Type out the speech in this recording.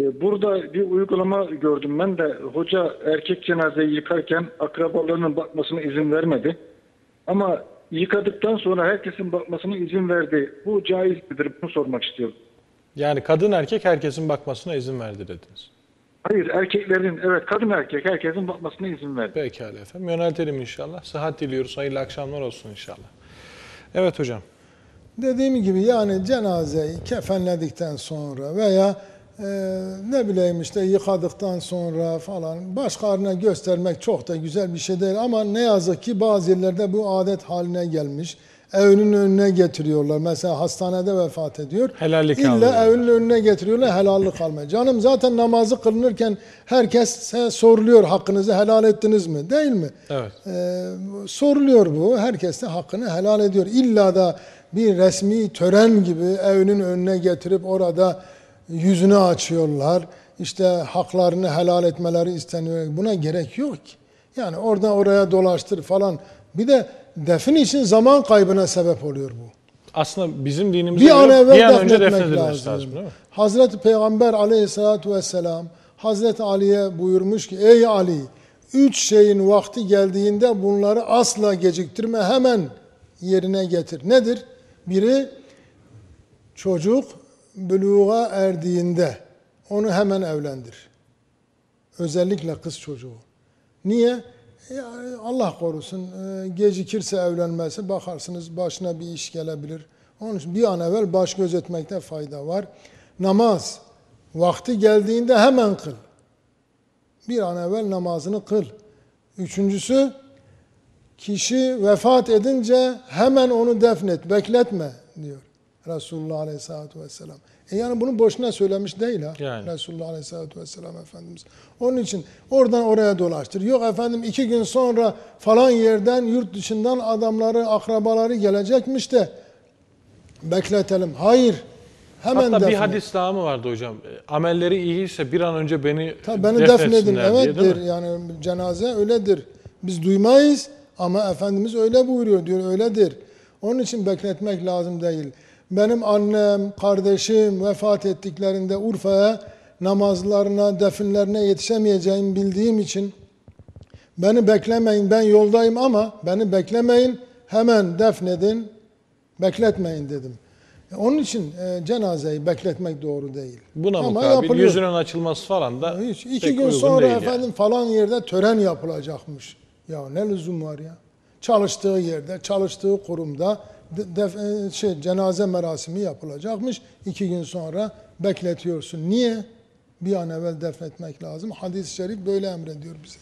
E, Burada bir uygulama gördüm ben de hoca erkek cenazeyi yıkarken akrabalarının bakmasına izin vermedi. Ama yıkadıktan sonra herkesin bakmasına izin verdi. Bu caiz midir? Bunu sormak istiyorum. Yani kadın erkek herkesin bakmasına izin verdi dediniz. Hayır erkeklerin evet kadın erkek herkesin bakmasına izin verdi. Pekala efendim. Yöneltelim inşallah. Sıhhat diliyoruz. Hayırlı akşamlar olsun inşallah. Evet hocam. Dediğim gibi yani cenazeyi kefenledikten sonra veya e, ne bileyim işte yıkadıktan sonra falan başkalarına göstermek çok da güzel bir şey değil ama ne yazık ki bazı yerlerde bu adet haline gelmiş. Evinin önüne getiriyorlar. Mesela hastanede vefat ediyor. Helallik İlla almıyor. evinin önüne getiriyorlar helallik almaya. Canım zaten namazı kılınırken herkese soruluyor hakkınızı helal ettiniz mi? Değil mi? Evet. Ee, soruluyor bu. Herkes de hakkını helal ediyor. İlla da bir resmi tören gibi evinin önüne getirip orada yüzünü açıyorlar. İşte haklarını helal etmeleri isteniyor. Buna gerek yok ki. Yani oradan oraya dolaştır falan. Bir de defin için zaman kaybına sebep oluyor bu. Aslında bizim dinimizde Bir an evvel bir an önce defnedilmesi lazım. lazım. değil mi? Hazreti Peygamber aleyhissalatu vesselam Hazreti Ali'ye buyurmuş ki ey Ali üç şeyin vakti geldiğinde bunları asla geciktirme hemen yerine getir. Nedir? Biri çocuk buluğa erdiğinde onu hemen evlendir. Özellikle kız çocuğu. Niye? Ya Allah korusun e, gecikirse evlenmesi bakarsınız başına bir iş gelebilir. Onun için bir an evvel baş gözetmekte fayda var. Namaz vakti geldiğinde hemen kıl. Bir an evvel namazını kıl. Üçüncüsü kişi vefat edince hemen onu defnet, bekletme diyor Resulullah Aleyhisselatü Vesselam. E yani bunu boşuna söylemiş değil ha Yani. Resulullah Aleyhisselatü Vesselam Efendimiz. Onun için oradan oraya dolaştır. Yok efendim iki gün sonra falan yerden yurt dışından adamları, akrabaları gelecekmiş de bekletelim. Hayır. Hemen Hatta bir defnet. hadis daha mı vardı hocam? E, Amelleri iyiyse bir an önce beni, Tabii beni defnedin. diye, Evettir. mi? Yani cenaze öyledir. Biz duymayız ama Efendimiz öyle buyuruyor diyor. Öyledir. Onun için bekletmek lazım değil. Benim annem, kardeşim vefat ettiklerinde Urfa'ya namazlarına, definlerine yetişemeyeceğimi bildiğim için beni beklemeyin ben yoldayım ama beni beklemeyin hemen defnedin bekletmeyin dedim. Onun için e, cenazeyi bekletmek doğru değil. Buna Ama mukabil yapılıyor. yüzünün açılması falan da Hiç, iki gün sonra değil yani. efendim falan yerde tören yapılacakmış. Ya ne lüzum var ya? Çalıştığı yerde, çalıştığı kurumda def- e, şey cenaze merasimi yapılacakmış. İki gün sonra bekletiyorsun. Niye? Bir an evvel defnetmek lazım. Hadis-i şerif böyle emrediyor bize.